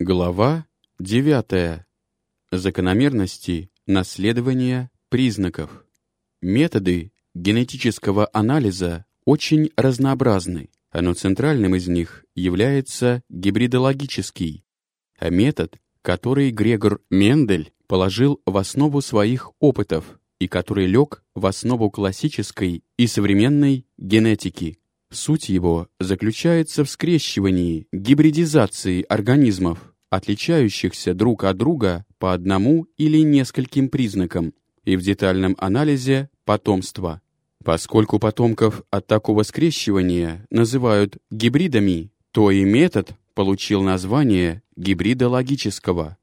Глава 9. Закономерности наследования признаков. Методы генетического анализа очень разнообразны, но центральным из них является гибридологический, а метод, который Грегор Мендель положил в основу своих опытов и который лег в основу классической и современной генетики. Суть его заключается в скрещивании, гибридизации организмов, отличающихся друг от друга по одному или нескольким признакам, и в детальном анализе потомства. Поскольку потомков от такого скрещивания называют гибридами, то и метод получил название гибридологического.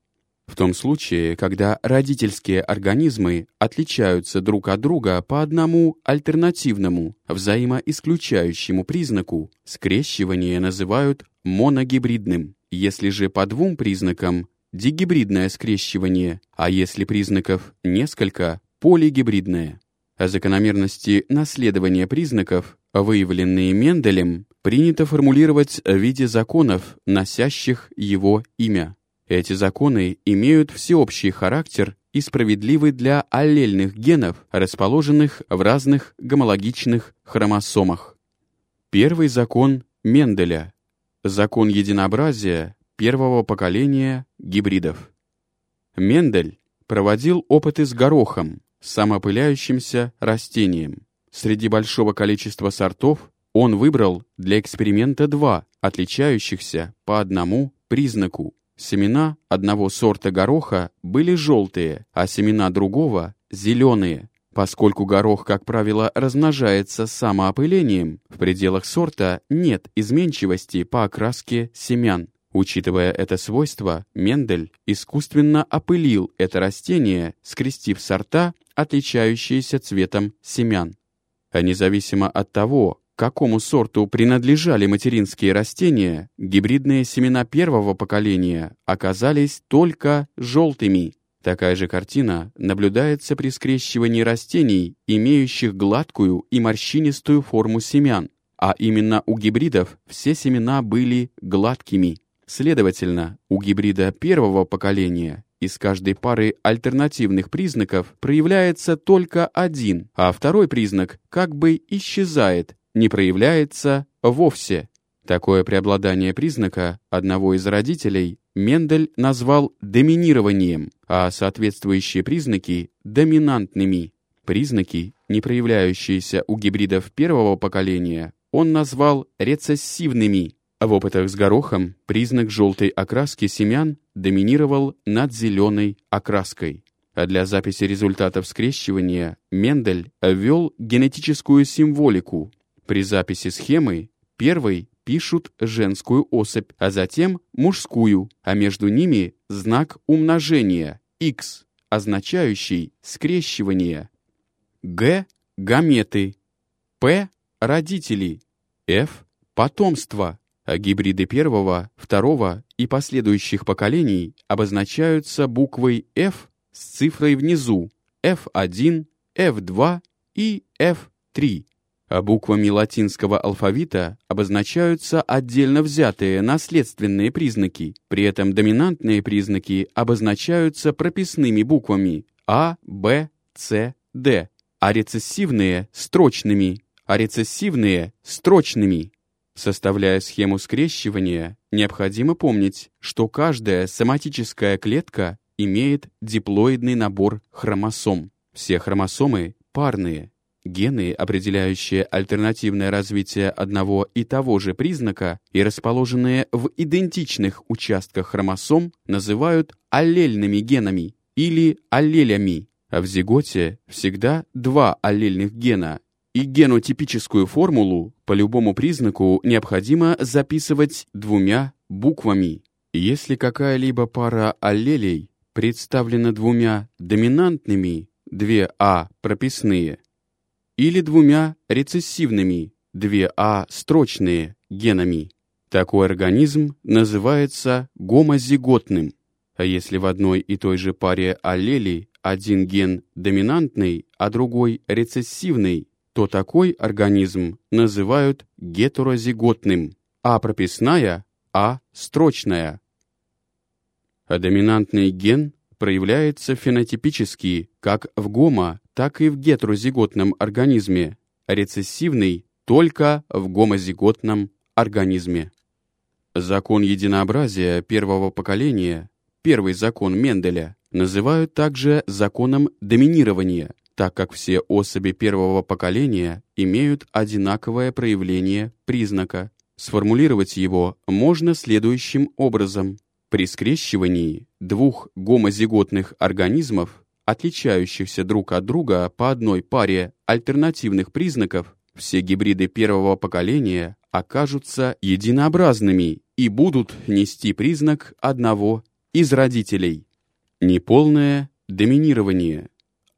В том случае, когда родительские организмы отличаются друг от друга по одному альтернативному, взаимоисключающему признаку, скрещивание называют моногибридным. Если же по двум признакам – дигибридное скрещивание, а если признаков несколько – полигибридное. О закономерности наследования признаков, выявленные Менделем, принято формулировать в виде законов, носящих его имя. Эти законы имеют всеобщий характер и справедливы для аллельных генов, расположенных в разных гомологичных хромосомах. Первый закон Менделя. Закон единообразия первого поколения гибридов. Мендель проводил опыты с горохом, самопыляющимся растением. Среди большого количества сортов он выбрал для эксперимента два, отличающихся по одному признаку Семена одного сорта гороха были желтые, а семена другого – зеленые. Поскольку горох, как правило, размножается самоопылением, в пределах сорта нет изменчивости по окраске семян. Учитывая это свойство, Мендель искусственно опылил это растение, скрестив сорта, отличающиеся цветом семян. А независимо от того, какому сорту принадлежали материнские растения, гибридные семена первого поколения оказались только желтыми. Такая же картина наблюдается при скрещивании растений, имеющих гладкую и морщинистую форму семян, а именно у гибридов все семена были гладкими. Следовательно, у гибрида первого поколения из каждой пары альтернативных признаков проявляется только один, а второй признак как бы исчезает, не проявляется вовсе. Такое преобладание признака одного из родителей Мендель назвал доминированием, а соответствующие признаки – доминантными. Признаки, не проявляющиеся у гибридов первого поколения, он назвал рецессивными. В опытах с горохом признак желтой окраски семян доминировал над зеленой окраской. А для записи результатов скрещивания Мендель ввел генетическую символику, при записи схемы первой пишут женскую особь, а затем мужскую, а между ними знак умножения x, означающий скрещивание. Г – гаметы, П – родители, F – потомство, а гибриды первого, второго и последующих поколений обозначаются буквой F с цифрой внизу F1, F2 и F3 а буквами латинского алфавита обозначаются отдельно взятые наследственные признаки. При этом доминантные признаки обозначаются прописными буквами А, Б, С, Д, а рецессивные – строчными, а рецессивные – строчными. Составляя схему скрещивания, необходимо помнить, что каждая соматическая клетка имеет диплоидный набор хромосом. Все хромосомы парные – Гены, определяющие альтернативное развитие одного и того же признака и расположенные в идентичных участках хромосом, называют аллельными генами или аллелями, а в зиготе всегда два аллельных гена, и генотипическую формулу по любому признаку необходимо записывать двумя буквами. Если какая-либо пара аллелей представлена двумя доминантными, две А прописные, или двумя рецессивными, 2А строчные генами. Такой организм называется гомозиготным. А если в одной и той же паре аллелей один ген доминантный, а другой рецессивный, то такой организм называют гетерозиготным, а прописная – а строчная. А доминантный ген проявляется фенотипически как в гомо, так и в гетерозиготном организме, рецессивный только в гомозиготном организме. Закон единообразия первого поколения, первый закон Менделя, называют также законом доминирования, так как все особи первого поколения имеют одинаковое проявление признака. Сформулировать его можно следующим образом. При скрещивании двух гомозиготных организмов, отличающихся друг от друга по одной паре альтернативных признаков, все гибриды первого поколения окажутся единообразными и будут нести признак одного из родителей. Неполное доминирование.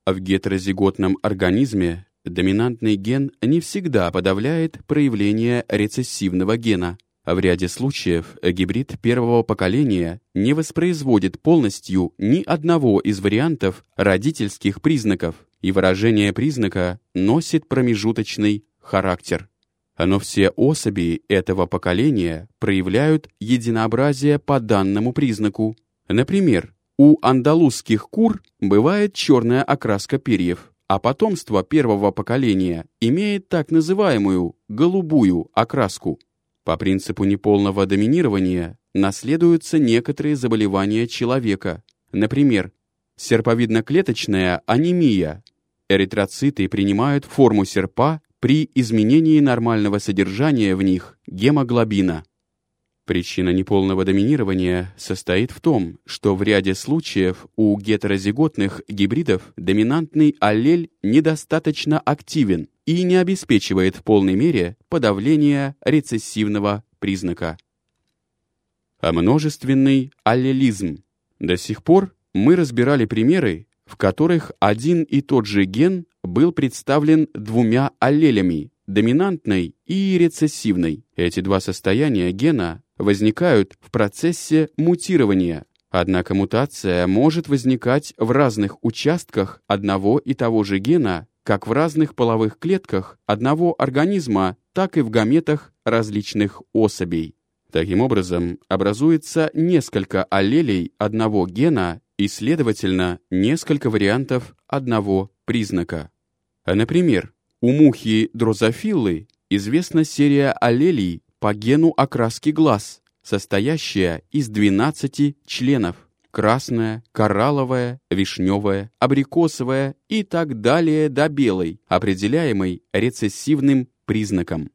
В гетерозиготном организме доминантный ген не всегда подавляет проявление рецессивного гена. А в ряде случаев гибрид первого поколения не воспроизводит полностью ни одного из вариантов родительских признаков, и выражение признака носит промежуточный характер. Но все особи этого поколения проявляют единообразие по данному признаку. Например, у андалузских кур бывает черная окраска перьев, а потомство первого поколения имеет так называемую голубую окраску. По принципу неполного доминирования наследуются некоторые заболевания человека, например, серповидно-клеточная анемия. Эритроциты принимают форму серпа при изменении нормального содержания в них гемоглобина. Причина неполного доминирования состоит в том, что в ряде случаев у гетерозиготных гибридов доминантный аллель недостаточно активен и не обеспечивает в полной мере подавление рецессивного признака. А множественный аллелизм. До сих пор мы разбирали примеры, в которых один и тот же ген был представлен двумя аллелями – доминантной и рецессивной. Эти два состояния гена возникают в процессе мутирования. Однако мутация может возникать в разных участках одного и того же гена, как в разных половых клетках одного организма, так и в гаметах различных особей. Таким образом, образуется несколько аллелей одного гена и, следовательно, несколько вариантов одного признака. Например, у мухи дрозофиллы известна серия аллелей по гену окраски глаз, состоящая из 12 членов – красная, коралловая, вишневая, абрикосовая и так далее до белой, определяемой рецессивным признаком.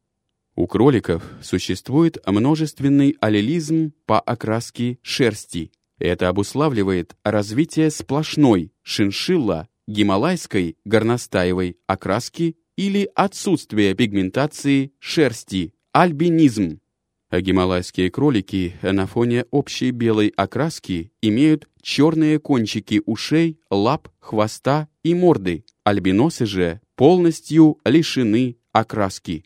У кроликов существует множественный аллелизм по окраске шерсти. Это обуславливает развитие сплошной шиншилла гималайской горностаевой окраски или отсутствие пигментации шерсти, альбинизм. Гималайские кролики на фоне общей белой окраски имеют черные кончики ушей, лап, хвоста и морды. Альбиносы же полностью лишены окраски.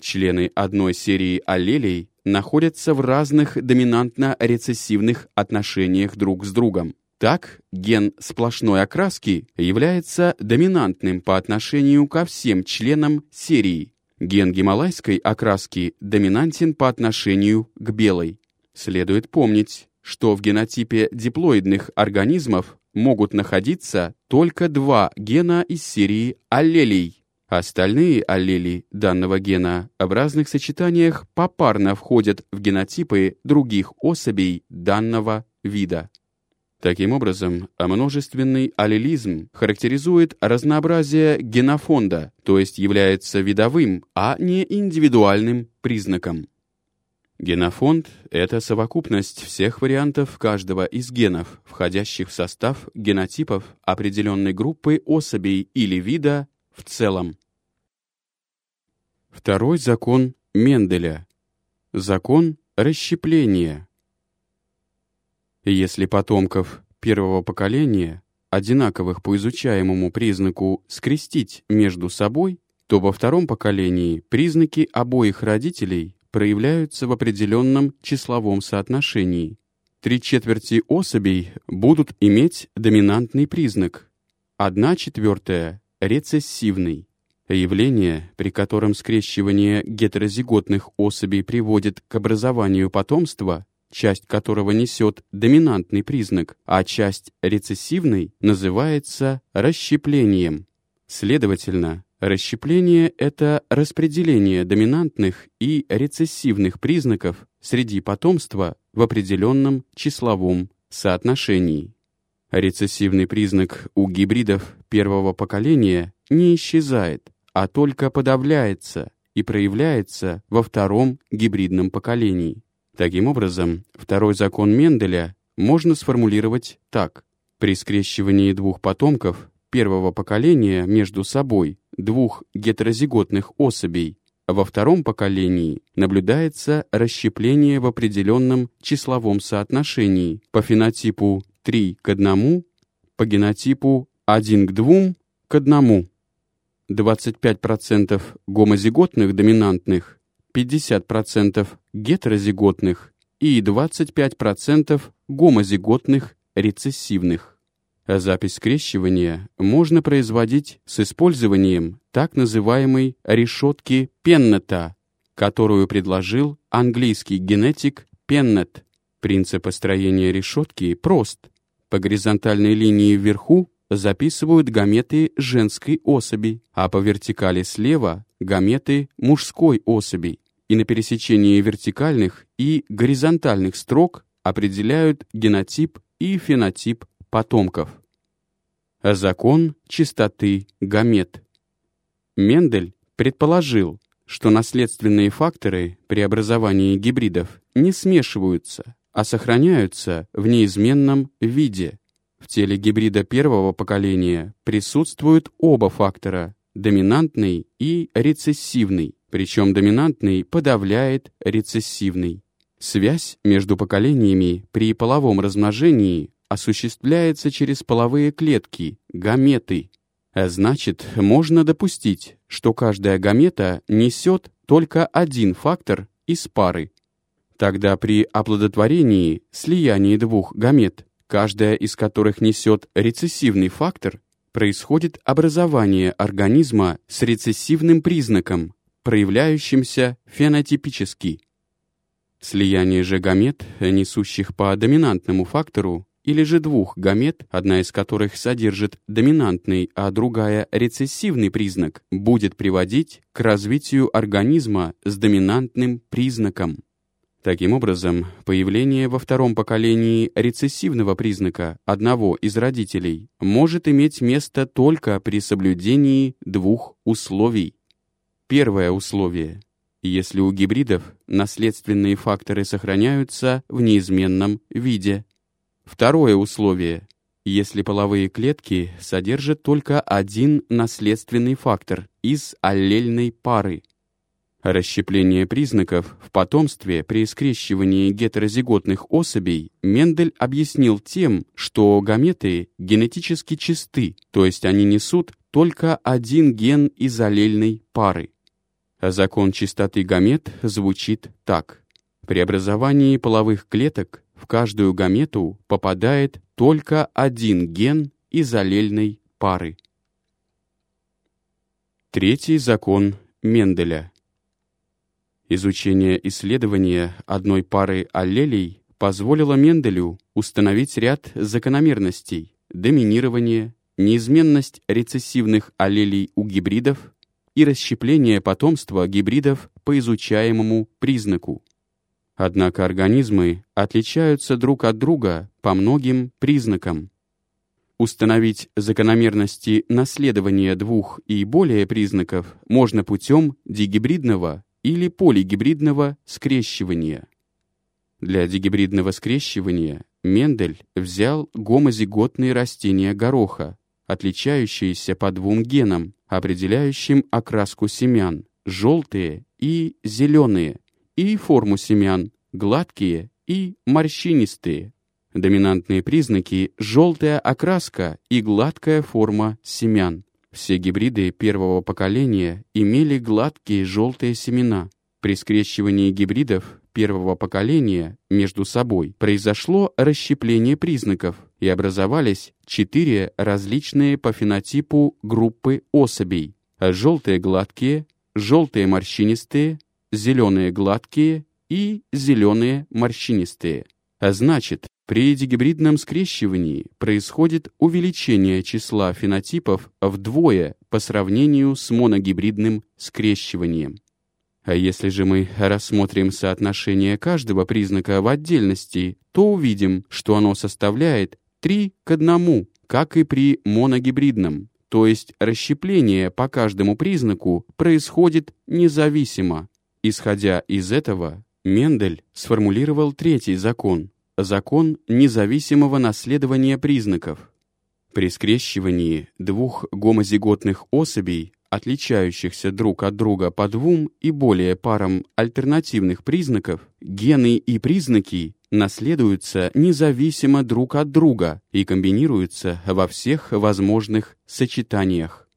Члены одной серии аллелей находятся в разных доминантно-рецессивных отношениях друг с другом. Так, ген сплошной окраски является доминантным по отношению ко всем членам серии. Ген гималайской окраски доминантен по отношению к белой. Следует помнить, что в генотипе диплоидных организмов могут находиться только два гена из серии аллелей. Остальные аллели данного гена в разных сочетаниях попарно входят в генотипы других особей данного вида. Таким образом, множественный аллелизм характеризует разнообразие генофонда, то есть является видовым, а не индивидуальным признаком. Генофонд — это совокупность всех вариантов каждого из генов, входящих в состав генотипов определенной группы особей или вида в целом. Второй закон Менделя. Закон расщепления. Если потомков первого поколения, одинаковых по изучаемому признаку, скрестить между собой, то во втором поколении признаки обоих родителей проявляются в определенном числовом соотношении. Три четверти особей будут иметь доминантный признак, одна четвертая — рецессивный. Явление, при котором скрещивание гетерозиготных особей приводит к образованию потомства, часть которого несет доминантный признак, а часть рецессивной, называется расщеплением. Следовательно, расщепление — это распределение доминантных и рецессивных признаков среди потомства в определенном числовом соотношении. Рецессивный признак у гибридов первого поколения не исчезает, а только подавляется и проявляется во втором гибридном поколении. Таким образом, второй закон Менделя можно сформулировать так. При скрещивании двух потомков первого поколения между собой двух гетерозиготных особей во втором поколении наблюдается расщепление в определенном числовом соотношении по фенотипу 3 к 1, по генотипу 1 к 2 к 1. 25% гомозиготных доминантных, 50% гетерозиготных и 25% гомозиготных рецессивных. Запись скрещивания можно производить с использованием так называемой решетки Пеннета, которую предложил английский генетик Пеннет. Принцип построения решетки прост. По горизонтальной линии вверху записывают гаметы женской особи, а по вертикали слева — гаметы мужской особи. И на пересечении вертикальных и горизонтальных строк определяют генотип и фенотип потомков. Закон чистоты гамет. Мендель предположил, что наследственные факторы при образовании гибридов не смешиваются, а сохраняются в неизменном виде. В теле гибрида первого поколения присутствуют оба фактора – доминантный и рецессивный, причем доминантный подавляет рецессивный. Связь между поколениями при половом размножении осуществляется через половые клетки, гаметы. А значит, можно допустить, что каждая гамета несет только один фактор из пары. Тогда при оплодотворении, слиянии двух гамет, каждая из которых несет рецессивный фактор, происходит образование организма с рецессивным признаком, проявляющимся фенотипически. Слияние же гамет, несущих по доминантному фактору, или же двух гамет, одна из которых содержит доминантный, а другая рецессивный признак, будет приводить к развитию организма с доминантным признаком. Таким образом, появление во втором поколении рецессивного признака одного из родителей может иметь место только при соблюдении двух условий. Первое условие. Если у гибридов наследственные факторы сохраняются в неизменном виде. Второе условие. Если половые клетки содержат только один наследственный фактор из аллельной пары – Расщепление признаков в потомстве при скрещивании гетерозиготных особей Мендель объяснил тем, что гаметы генетически чисты, то есть они несут только один ген из аллельной пары. Закон чистоты гамет звучит так. При образовании половых клеток в каждую гамету попадает только один ген из аллельной пары. Третий закон Менделя. Изучение исследования одной пары аллелей позволило Менделю установить ряд закономерностей, доминирование, неизменность рецессивных аллелей у гибридов и расщепление потомства гибридов по изучаемому признаку. Однако организмы отличаются друг от друга по многим признакам. Установить закономерности наследования двух и более признаков можно путем дигибридного или полигибридного скрещивания. Для дигибридного скрещивания Мендель взял гомозиготные растения гороха, отличающиеся по двум генам, определяющим окраску семян – желтые и зеленые, и форму семян – гладкие и морщинистые. Доминантные признаки – желтая окраска и гладкая форма семян. Все гибриды первого поколения имели гладкие желтые семена. При скрещивании гибридов первого поколения между собой произошло расщепление признаков и образовались четыре различные по фенотипу группы особей. Желтые гладкие, желтые морщинистые, зеленые гладкие и зеленые морщинистые. А значит, при дигибридном скрещивании происходит увеличение числа фенотипов вдвое по сравнению с моногибридным скрещиванием. А если же мы рассмотрим соотношение каждого признака в отдельности, то увидим, что оно составляет 3 к 1, как и при моногибридном, то есть расщепление по каждому признаку происходит независимо. Исходя из этого, Мендель сформулировал третий закон – закон независимого наследования признаков. При скрещивании двух гомозиготных особей отличающихся друг от друга по двум и более парам альтернативных признаков, гены и признаки наследуются независимо друг от друга и комбинируются во всех возможных сочетаниях.